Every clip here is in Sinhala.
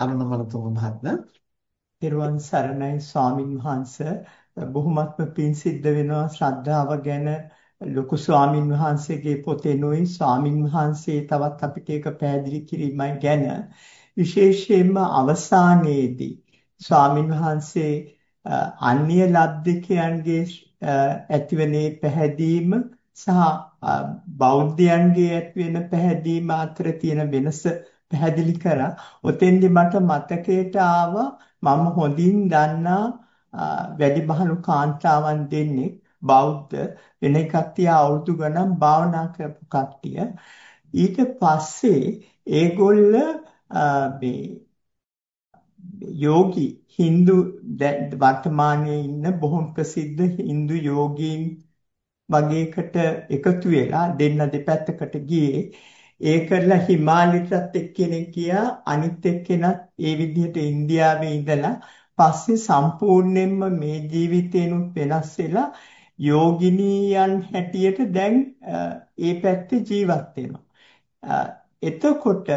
අරුණ මනතුංග මහත්මයා පෙරවන් සරණයි ස්වාමින් වහන්සේ. බොහොමත්ම පිං සිද්ධ වෙනවා. ශ්‍රද්ධාව ගැන ලොකු ස්වාමින් වහන්සේගේ පොතේනොයි ස්වාමින් වහන්සේ තවත් අපිට ඒක පැහැදිලි කිරීමයි ගැන. විශේෂයෙන්ම අවසානයේදී ස්වාමින් වහන්සේ අන්‍ය ලබ්ධිකයන්ගේ ඇතිවනේ පැහැදීම සහ බෞද්ධයන්ගේ ඇතිවෙන පැහැදීම අතර තියෙන වෙනස පැහැදිලි කරා. ඔතෙන්දි මට මතකයට ආවා මම හොඳින් දන්නා වැඩිමහලු කාන්තාවන් දෙන්නේ බෞද්ධ වෙන කට්ටිය අවුරුදු ගණන් භාවනා කරපු කට්ටිය. ඊට පස්සේ ඒගොල්ල මේ යෝගී Hindu වර්තමානයේ ඉන්න බොහොම ප්‍රසිද්ධ Hindu යෝගීන් වගේකට එකතු වෙලා දෙන්න දෙපැත්තකට ගියේ ඒ කරලා හිමාලිටත් එක්කෙනෙක් ගියා අනිත් එක්කෙනත් ඒ විදිහට ඉන්දියාවේ ඉඳලා පස්සේ සම්පූර්ණයෙන්ම මේ ජීවිතේනුත් වෙනස් වෙලා යෝගිනියන් හැටියට දැන් ඒ පැත්තේ ජීවත් වෙනවා. එතකොට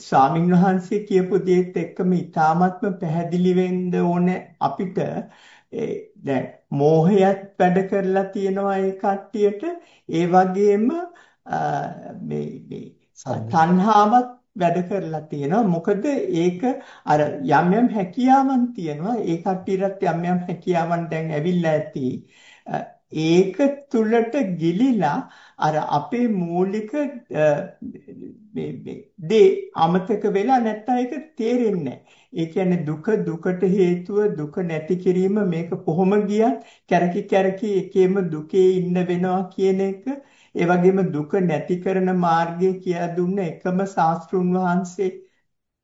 ස්වාමින් වහන්සේ කියපු දේත් එක්කම ඊ타ත්ම පැහැදිලි වෙන්න ඕනේ අපිට දැන් මෝහයත් වැඩ කරලා තියෙනවා ඒ කට්ටියට ඒ වගේම මේ මේ තණ්හාවත් වැඩ කරලා තියෙනවා. මොකද ඒක අර යම් යම් හැකියාවන් තියෙනවා. ඒ කට්ටියට යම් යම් හැකියාවන් දැන් ඇවිල්ලා ඇති. ඒක තුලට ගිලිලා අර අපේ මූලික දේ අමතක වෙලා නැත්තම් ඒක තේරෙන්නේ ඒ කියන්නේ දුක දුකට හේතුව දුක නැති කිරීම මේක කොහොම ගියත් කැරකි කැරකි එකේම දුකේ ඉන්න වෙනවා කියන එක ඒ වගේම දුක නැති කරන මාර්ගය කියා දුන්න එකම ශාස්ත්‍රුන් වහන්සේ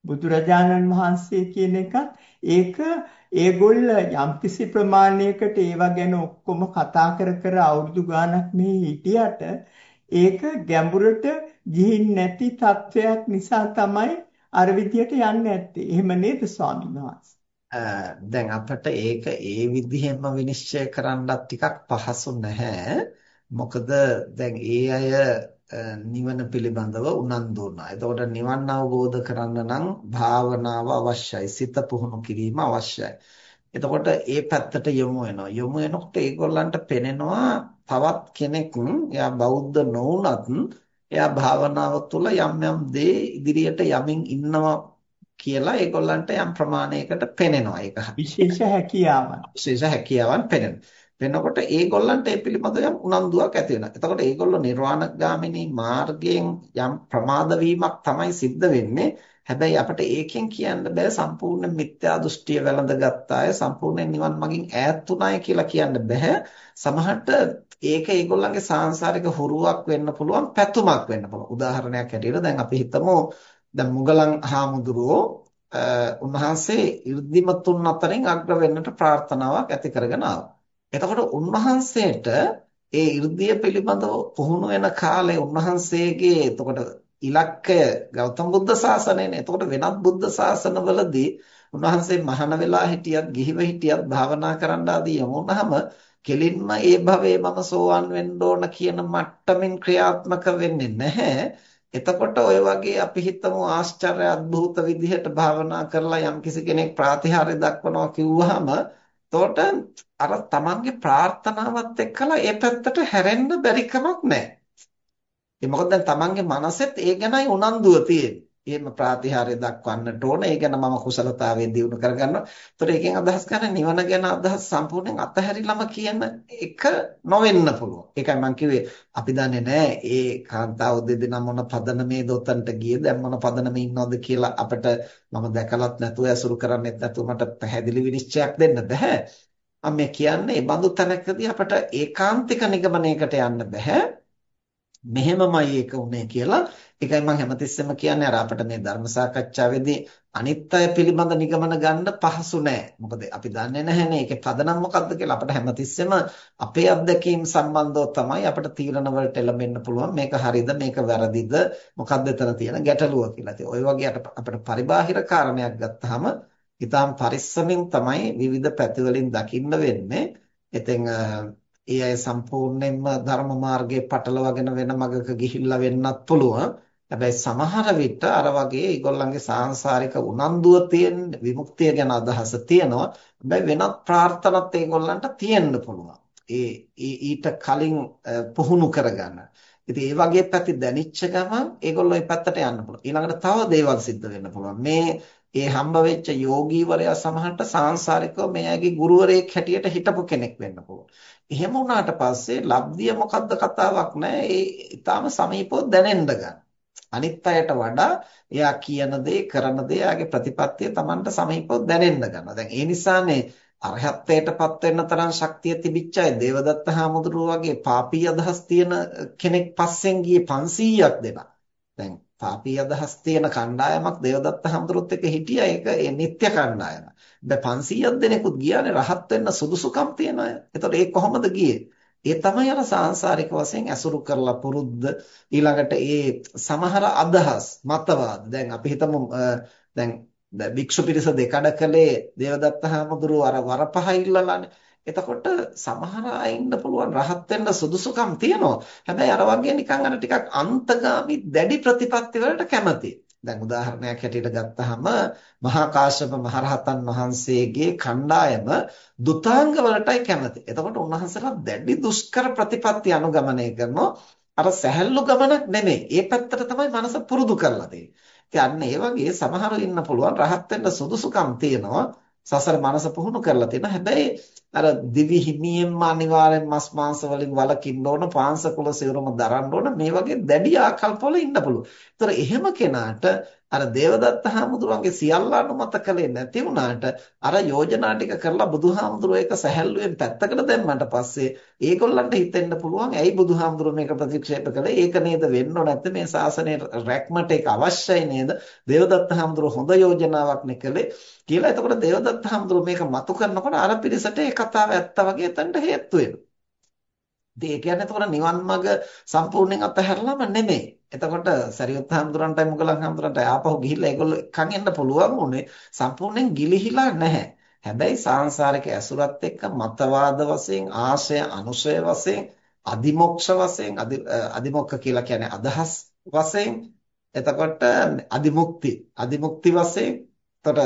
බුදුරජාණන් වහන්සේ කියන එකත් ඒක ඒගොල්ල යම්කිසි ප්‍රමාණයකට ඒවා ගැන ඔක්කොම කතා කර කර අවුරුදු ගාණක් මෙහි හිටියට ඒක ගැඹුරට ගිහින් නැති තත්වයක් නිසා තමයි අර විදියට යන්නේ නැත්තේ. එහෙම නේද ස්වාමීන් වහන්සේ? දැන් අපිට ඒක ඒ විදිහෙන්ම විනිශ්චය කරන්නත් ටිකක් පහසු නැහැ. මොකද දැන් ඒ අය නිවන පිළිබඳව උනන්දු වුණා. එතකොට නිවන් අවබෝධ කරන්න නම් භාවනාව අවශ්‍යයි. සිත පුහුණු කිරීම අවශ්‍යයි. එතකොට ඒ පැත්තට යොමු වෙනවා. යොමු වෙනකොට ඒගොල්ලන්ට පෙනෙනවා තවත් කෙනෙක් එයා බෞද්ධ නොවුනත් එයා භාවනාව තුළ යම් යම් දේ ඉදිරියට යමින් ඉන්නවා කියලා ඒගොල්ලන්ට යම් ප්‍රමාණයකට පෙනෙනවා. ඒක විශේෂ හැකියාවන්. විශේෂ හැකියාවන් පෙනෙනවා. වෙනකොට ඒගොල්ලන්ට ඒ පිළිබඳව යම් උනන්දුවක් ඇති වෙනවා. එතකොට ඒගොල්ලෝ නිර්වාණගාමිනී මාර්ගයෙන් යම් ප්‍රමාද වීමක් තමයි සිද්ධ වෙන්නේ. හැබැයි අපිට ඒකෙන් කියන්න බෑ සම්පූර්ණ මිත්‍යා දෘෂ්ටිය වැළඳගත් අය සම්පූර්ණ නිවන් මගින් ඈත් උනාය කියලා කියන්න බෑ. සමහරට ඒක ඒගොල්ලන්ගේ සාංශාරික හුරුවක් වෙන්න පුළුවන් පැතුමක් වෙන්න පුළුවන්. උදාහරණයක් ඇටියට දැන් අපි හිතමු දැන් මුගලන් හාමුදුරුවෝ උන්වහන්සේ 이르දිමතුන් අතරින් අග්‍ර වෙන්නට ප්‍රාර්ථනාවක් ඇති කරගෙන ආවා. එතකොට උන්වහන්සේට ඒ 이르දිය පිළිබඳව පුහුණු වෙන කාලේ උන්වහන්සේගේ එතකොට ඉලක්කය ගෞතම බුද්ධ ශාසනයනේ. එතකොට වෙනත් බුද්ධ ශාසනවලදී උන්වහන්සේ මහාන වෙලා හිටියත්, ගිහිව හිටියත් භාවනා කරන්න ආදී යමුනහම කෙලින්ම ඒ භවයේ මම සෝවන් වෙන්න ඕන කියන මට්ටමින් ක්‍රියාත්මක වෙන්නේ නැහැ. එතකොට ඔය වගේ අපි හිතමු ආශ්චර්ය අද්භූත විදිහට භාවනා කරලා යම්කිසි කෙනෙක් ප්‍රාතිහාර්ය දක්වනවා කිව්වහම එතකොට අර තමන්ගේ ප්‍රාර්ථනාවත් එක්කලා ඒ පැත්තට හැරෙන්න බැරි කමක් නැහැ. ඒ මොකද දැන් තමන්ගේ මනසෙත් ඒ ගැනයි උනන්දුව තියෙන්නේ. එහෙම ප්‍රාතිහාර්ය දක්වන්නට ඕන. ඒ ගැන මම කුසලතාවයෙන් දිනු කරගන්නවා. ඒතර ඒකෙන් අදහස් කරන්නේ නිවන ගැන අදහස් සම්පූර්ණයෙන් අතහැරිලම කියන එක නොවෙන්න පුළුවන්. ඒකයි මම කිව්වේ අපි දන්නේ නැහැ ඒ කාන්තාව දෙදෙනා මොන පදනමේ දොතන්ට ගියේ දැන් මොන පදනමේ ඉන්නවද කියලා අපිට මම දැකලත් නැතුව ඇසුරු කරන්නෙත් නැතුව මට පැහැදිලි විනිශ්චයක් දෙන්න බෑ. මම කියන්නේ මේ බඳු තැනකදී අපට ඒකාන්තික නිගමනයකට යන්න බෑ. මෙහෙමමයි ඒක උනේ කියලා ඒකයි මම හැමතිස්සෙම කියන්නේ අර අපිට මේ ධර්ම සාකච්ඡාවේදී අනිත් අය පිළිබඳ නිගමන ගන්න පහසු නෑ. මොකද අපි දන්නේ නැහැනේ ඒකේ පදනම මොකක්ද කියලා. අපිට හැමතිස්සෙම අපේ අත්දැකීම් සම්බන්ධව තමයි අපිට තීරණ වලට එළඹෙන්න පුළුවන්. මේක හරිද මේක වැරදිද මොකක්ද එතන තියෙන ගැටලුව කියලා. ඉතින් ওই වගේ අපිට පරිබාහිර කාරණයක් ගත්තාම ඊටාම් පරිස්සමින් තමයි විවිධ පැතිවලින් දකින්න වෙන්නේ. ඉතින් ඒ අය සම්පූර්ණයෙන්ම ධර්ම මාර්ගයේ පටලවාගෙන වෙන මගක ගිහිල්ලා වෙන්නත් පුළුවන්. හැබැයි සමහර විට අර වගේ ඒගොල්ලන්ගේ සාංශාරික උනන්දුව තියෙන විමුක්තිය ගැන අදහස තියෙනවා. හැබැයි වෙනත් ප්‍රාර්ථනාත් ඒගොල්ලන්ට තියෙන්න පුළුවන්. ඒ ඊට කලින් පුහුණු කරගන්න. ඉතින් ඒ වගේ පැති දැනිච්ච ගමන් ඒගොල්ලෝ ඒ පැත්තට යන්න පුළුවන්. ඊළඟට තව දේවල් සිද්ධ වෙන්න පුළුවන්. මේ ඒ හම්බ වෙච්ච යෝගීවරයා සමහරට සාංශාරිකව මෙයාගේ ගුරුවරයෙක් හැටියට හිටපු කෙනෙක් වෙන්න පුළුවන්. එහෙම වුණාට පස්සේ ලබ්ධිය මොකද්ද කතාවක් නැහැ. ඒ ඊටාම සමීපව දැනෙන්න ගන්න. අනිත් අයට වඩා එයා කියන දේ කරන දේ එයාගේ ප්‍රතිපත්තිය Tamanට සමීපව දැනෙන්න ගන්නවා. දැන් ඒ නිසානේ අරහත්ත්වයටපත් වෙන්න තරම් ශක්තිය තිබිච්ච අය දේවදත්ත හාමුදුරුවෝ වගේ පාපී අදහස් තියෙන කෙනෙක් පස්සෙන් ගියේ 500ක් දෙනා. දැන් පාපී අදහස් තියෙන කණ්ඩායමක් දේවදත්ත හාමුදුරුවොත් එක්ක හිටියා ඒක ඒ නිත්‍ය කණ්ඩායම. දැන් 500ක් දෙනෙකුත් ගියානේ රහත් වෙන්න සුදුසුකම් තියන අය. එතකොට ඒ කොහොමද ගියේ? ඒ තමයි අර සාංශාරික වශයෙන් ඇසුරු කරලා පුරුද්ද ඊළඟට ඒ සමහර අදහස් මතවාද දැන් අපි හිතමු දැන් භික්ෂු පිරිස දෙකඩ කළේ දේවදත්ත හාමුදුරුවෝ අර වරපහ ඉල්ලලානේ එතකොට සමහර අය ඉන්න පුළුවන් රහත් වෙන්න සුදුසුකම් තියෙනවා. හැබැයි අර වගේ නිකන් අර ටිකක් අන්තගාමි දැඩි ප්‍රතිපත්ති වලට කැමතියි. දැන් උදාහරණයක් හැටියට ගත්තහම මහා කාශ්‍යප මහරහතන් වහන්සේගේ කණ්ඩායම දුතාංග වලටයි කැමති. එතකොට උන්වහන්සේලා දැඩි දුෂ්කර ප්‍රතිපත්ති අනුගමනය කරනවා. අර සැහැල්ලු ගමනක් නෙමෙයි. ඒ පැත්තට තමයි මනස පුරුදු කරලා තියෙන්නේ. අන්න ඒ වගේ සමහරව ඉන්න පුළුවන් රහත් වෙන්න සුදුසුකම් තියෙනවා. සසර මනස පුහුණු කරලා තියෙනවා. හැබැයි අර දිවි හිමියෙන්ම අනිවාර්යෙන් මස් මාංශ වලින් වළකින්න ඕන, පාංශ කුල සිවුරම දරන්න ඕන මේ වගේ දැඩි ආකල්පවල ඉන්න පුළුවන්. ඒතර එහෙම කෙනාට අර දේවදත්ත හාමුදුරුවන්ගේ සියල්ල අනුමත කළේ නැති වුණාට අර යෝජනා ටික කරලා බුදුහාමුදුරුවෝ එක සැහැල්ලුවෙන් පැත්තකට දැම්මට පස්සේ ඒගොල්ලන්ට හිතෙන්න පුළුවන් ඇයි බුදුහාමුදුරුවෝ මේක ප්‍රතික්ෂේප කළේ? ඒක නේද? වෙන්න නැත්නම් මේ ශාසනයේ රැක්මට ඒක අවශ්‍යයි නේද? දේවදත්ත හාමුදුරුවෝ හොඳ යෝජනාවක් නේ කළේ. කියලා එතකොට දේවදත්ත හාමුදුරුවෝ මේක මතු කරනකොට අර පිරිසට ඒ කතාව ඇත්ත වගේ එතනට හේතු වෙනවා. ඉතින් ඒ කියන්නේ එතකොට නිවන් මඟ සම්පූර්ණයෙන් අතහැරලාම නෙමෙයි. එතකොට සරියුත් හාමුදුරන්ටයි මුගලන් හාමුදුරන්ටයි ආපහු ගිහිල්ලා ඒගොල්ලෝ එකන් එන්න පුළුවන් උනේ සම්පූර්ණයෙන් ගිලිහිලා නැහැ. හැබැයි සාංශාරික ඇසුරත් එක්ක මතවාද වශයෙන් ආශය අනුශය වශයෙන් අදිමොක්ෂ වශයෙන් අදිමොක්ඛ කියලා කියන්නේ අදහස් වශයෙන් එතකොට අදිමුක්ති අදිමුක්ති වශයෙන් එතකොට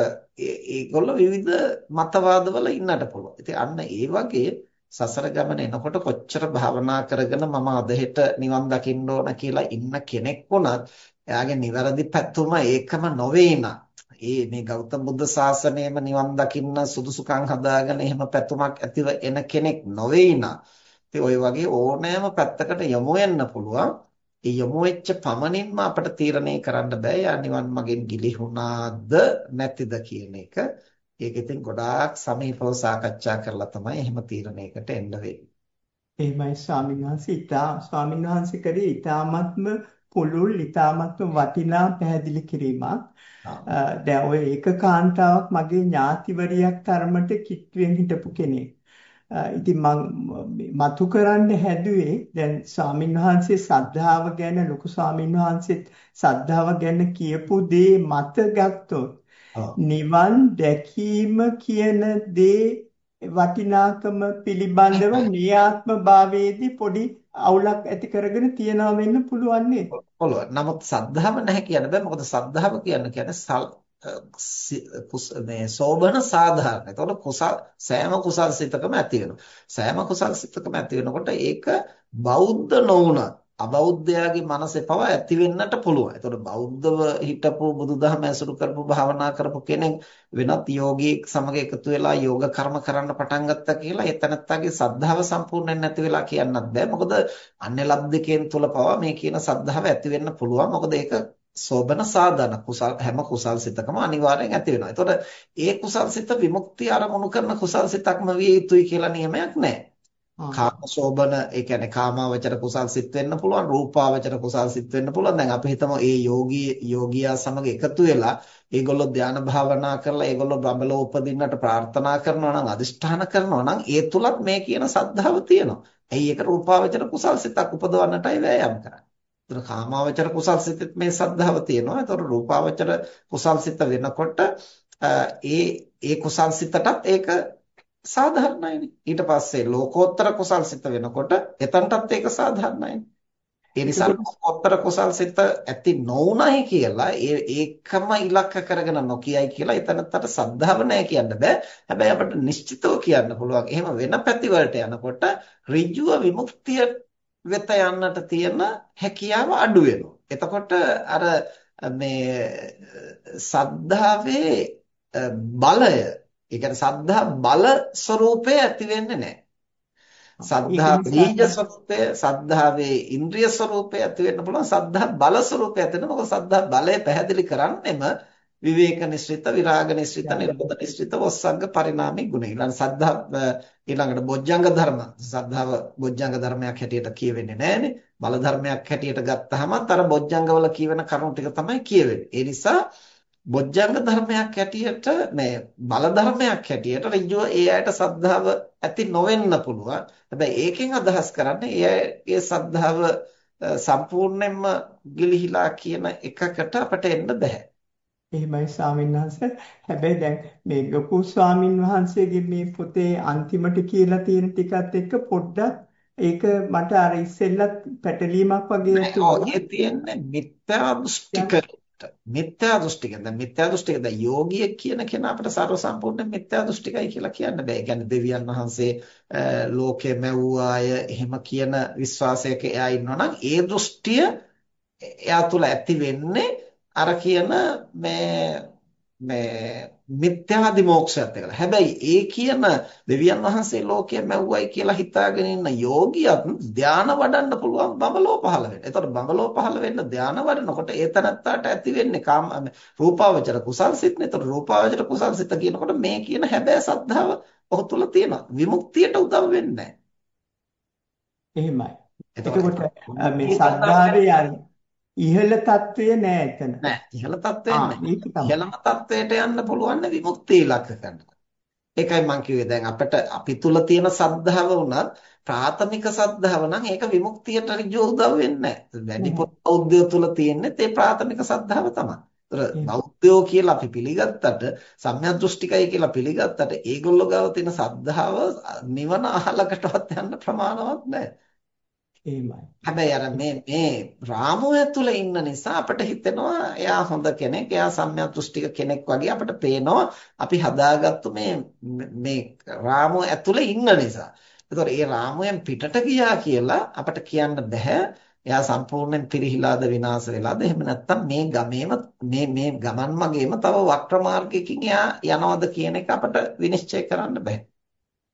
ඒගොල්ලෝ විවිධ මතවාදවල ඉන්නට පුළුවන්. ඉතින් අන්න ඒ වගේ සසර ගමන එනකොට කොච්චර භාවනා කරගෙන මම අද නිවන් දකින්න ඕන කියලා ඉන්න කෙනෙක් වුණත් එයාගේ නිවැරදි පැතුම ඒකම නොවේ ඒ මේ ගෞතම බුද්ධ ශාසනයම නිවන් දකින්න සුදුසුකම් හදාගෙන එහෙම පැතුමක් ඇතිව එන කෙනෙක් නොවේ නා. ওই වගේ ඕනෑම පැත්තකට යොමු වෙන්න පුළුවන්. ඒ යොමු වෙච්ච පමණින්ම අපිට තීරණය කරන්න බෑ යා නිවන් මගෙන් ගිලිහුණාද නැතිද කියන එක. ඒක ඉතින් ගොඩාක් සමීපව සාකච්ඡා කරලා තමයි එහෙම තීරණයකට එන්න වෙන්නේ. එහෙමයි ස්වාමීන් වහන්සේ ඉතා ස්වාමීන් වහන්සේ කරේ ඉතාමත්ම පුළුල් ඉතාමත්ම වටිනා පැහැදිලි කිරීමක්. දැන් ඔය ඒකකාන්තාවක් මගේ ඥාතිවරියක් තරමට කිට්ටුවෙන් හිටපු කෙනෙක්. ඉතින් මම මතු කරන්න හැදුවේ දැන් ස්වාමීන් වහන්සේ සද්ධාව ගැන ලොකු ස්වාමීන් වහන්සේ සද්ධාව ගැන කියපු දේ මත ගත්තොත් නිවන් දැකීම කියන දේ වටිනාකම පිළිබඳව නියාත්ම භාවයේදී පොඩි අවුලක් ඇති කරගෙන තියනවා වෙන්න පුළුවන් නේද? පුළුවන්. නමුත් සද්ධාව නැහැ කියන්න බෑ. මොකද සද්ධාව කියන්න කියන්නේ මේ සෝබන සාධාරණ. එතකොට කුසල් සෑම කුසල් සිතකම ඇති වෙනවා. සෑම කුසල් සිතකම ඇති වෙනකොට ඒක බෞද්ධ නොවුණත් අබෞද්ධයාගේ මනසේ පව ඇති වෙන්නට පුළුවන්. ඒතකොට බෞද්ධව හිටපු බුදුදහම ඇසුරු කරපු භාවනා කරපු කෙනෙක් වෙනත් යෝගීෙක් සමග එකතු වෙලා යෝග කර්ම කරන්න පටන් ගත්තා කියලා එතනත්තාගේ සද්ධාව සම්පූර්ණයෙන් නැති වෙලා කියන්නත් බෑ. මොකද අන්‍ය ලබ්ධකෙන් තුල පව මේ කියන සද්ධාව ඇති වෙන්න පුළුවන්. මොකද ඒක සෝබන සාධන කුසල් හැම කුසල් සිතකම අනිවාර්යෙන් ඇති වෙනවා. ඒතකොට ඒ කුසල් සිත විමුක්තිය අරමුණු කරන කුසල් සිතක්ම විය යුතුයි කියලා නියමයක් නැහැ. කාමශෝබන ඒ කියන්නේ කාමාවචර කුසල් සිත් වෙන්න පුළුවන් රූපාවචර කුසල් සිත් වෙන්න පුළුවන් දැන් අපි හිතමු ඒ යෝගී යෝගියා සමග එකතු වෙලා ඒගොල්ලෝ ධානා භාවනා කරලා ඒගොල්ලෝ බඹලෝ උපදින්නට ප්‍රාර්ථනා කරනවා නම් අදිෂ්ඨාන කරනවා නම් ඒ තුලත් මේ කියන සද්ධාව තියෙනවා. ඇයි ඒක රූපාවචර කුසල් සිතක් උපදවන්නටයි වෑයම් කරන්නේ. ඒතර කාමාවචර කුසල් සිතෙත් මේ සද්ධාව තියෙනවා. ඒතර රූපාවචර කුසල් සිත වෙනකොට ඒ ඒ කුසල් සිතටත් ඒක සාධාරණයිනේ. ඊට පස්සේ ලෝකෝත්තර කුසල් සිත වෙනකොට එතනටත් ඒක සාධාරණයිනේ. ඒ නිසා ලෝකෝත්තර කුසල් සිත ඇති නොඋනයි කියලා ඒ ඒකම ඉලක්ක කරගෙන නොකියයි කියලා එතනත්තට සද්ධාව නැහැ කියන්න බෑ. හැබැයි අපිට නිශ්චිතව කියන්න පුළුවන්. එහෙම වෙන පැති වලට යනකොට ඍජුව විමුක්තිය වෙත යන්නට තියෙන හැකියාව අඩු වෙනවා. එතකොට අර මේ සද්ධාවේ බලය, ඒ කියන්නේ සද්ධා බල ස්වરૂපය ඇති වෙන්නේ නැහැ. සද්ධා බීජ ස්වરૂපය, සද්ධාවේ ඉන්ද්‍රිය ස්වરૂපය ඇති වෙන්න පුළුවන්. සද්ධා බල ස්වરૂපය ඇති වෙනවා. මොකද සද්ධා බලය පැහැදිලි කරන්නේම විවේක නිස්ෘත, විරාග නිස්ෘත, නිරෝධ නිස්ෘත, වස්සංග පරිණාමී ගුණ. ඊළඟ සද්ධා ඊළඟට බොජ්ජංග ධර්ම. සද්ධාව බොජ්ජංග ධර්මයක් හැටියට කියවෙන්නේ නැහනේ. බල ධර්මයක් හැටියට ගත්තහම අර බොජ්ජංගවල කියවෙන කරුණු ටික තමයි කියවෙන්නේ. ඒ නිසා බොජ්ජංග ධර්මයක් හැටියට මේ බල ධර්මයක් හැටියට ඍජුව ඒ ඇයට සද්ධාව ඇති නොවෙන්න පුළුවන්. හැබැයි ඒකෙන් අදහස් කරන්නේ ඒ සද්ධාව සම්පූර්ණයෙන්ම ගිලිහිලා කියන එකකට අපට එන්න බෑ. එහෙමයි ස්වාමීන් වහන්සේ. හැබැයි දැන් මේ ලොකු ස්වාමින් වහන්සේගේ මේ පොතේ අන්තිමට කියලා තියෙන ටිකත් එක්ක පොඩ්ඩක් ඒක මට අර ඉස්සෙල්ලත් පැටලීමක් වගේ තුනේ. ඒ තියෙන්නේ මිත්‍යා දෘෂ්ටික මිත්‍යා දෘෂ්ටික දැන් මිත්‍යා දෘෂ්ටික දැන් යෝගියෙක් කියන කෙනා අපිට සර්ව සම්පූර්ණ මිත්‍යා දෘෂ්ටිකයි කියලා කියන්න බෑ. ඒ කියන්නේ දෙවියන් වහන්සේ ලෝකෙ මැව්වාය එහෙම කියන විශ්වාසයක එයා ඉන්නවා නම් ඒ දෘෂ්ටිය එයා තුල ඇති වෙන්නේ අර කියන මේ මේ මිත්‍යාදි මොක්ෂයත් එක්කලා. හැබැයි ඒ කියන දෙවියන් වහන්සේ ලෝකය මැව්වයි කියලා හිතාගෙන ඉන්න යෝගියත් ධාන වඩන්න පුළුවන් බඹලෝ පහළ වෙන්න. එතකොට බඹලෝ පහළ වෙන්න ධාන වඩනකොට ඒ තනත්තාට ඇති වෙන්නේ කාම රූපාවචර කුසල් සිත්නේ. එතකොට රූපාවචර කුසල් සිත කියනකොට මේ කියන හැබෑ සද්ධාව ඔහු තුල තියෙනවා. විමුක්තියට උදව් වෙන්නේ එහෙමයි. එතකොට මේ සද්ධාවේ ඉහළ తත්වයේ නෑ එතන. නෑ ඉහළ తත්වයේ නෑ. ඉහළම తත්වයට යන්න පුළුවන් නේ විමුක්ති ඉලක්කකට. ඒකයි මම කිව්වේ දැන් අපිට අපි තුල තියෙන සද්ධාව වුණත් ප්‍රාථමික සද්ධාව නම් ඒක විමුක්තියට ඍජු උදව් වෙන්නේ නෑ. වැඩිපුර බෞද්ධය තුල තියෙන්නේ ඒ ප්‍රාථමික සද්ධාව තමයි. ඒතර බෞද්ධයෝ කියලා අපි පිළිගත්තට සම්‍යක් දෘෂ්ටිකයි කියලා පිළිගත්තට ඒගොල්ලෝ ගාව තියෙන සද්ධාව නිවන අහලකටවත් යන්න ප්‍රමාණවත් නෑ. එහෙමයි. හැබැයි අර මේ මේ රාමුව ඇතුළේ ඉන්න නිසා අපිට හිතෙනවා එයා හොඳ කෙනෙක්, එයා සම්‍යක් දෘෂ්ටික කෙනෙක් වගේ අපිට පේනවා අපි හදාගත්තු මේ මේ රාමුව ඇතුළේ ඉන්න නිසා. ඒතකොට ඒ රාමුවෙන් පිටට ගියා කියලා අපිට කියන්න බෑ. එයා සම්පූර්ණයෙන් පිරිහිලාද විනාශ වෙලාද එහෙම නැත්නම් මේ ගමේම මේ මේ ගමන් මගේම තව වක්‍ර මාර්ගයකින් එයා යනවද කියන එක අපිට විනිශ්චය කරන්න බෑ.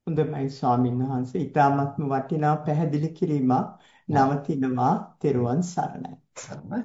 හොඳයි ස්වාමීන් වහන්සේ ඊටාත්ම වටිනා පැහැදිලි කිරීමක් නවතිනවා තෙරුවන් සරණයි. සරණයි.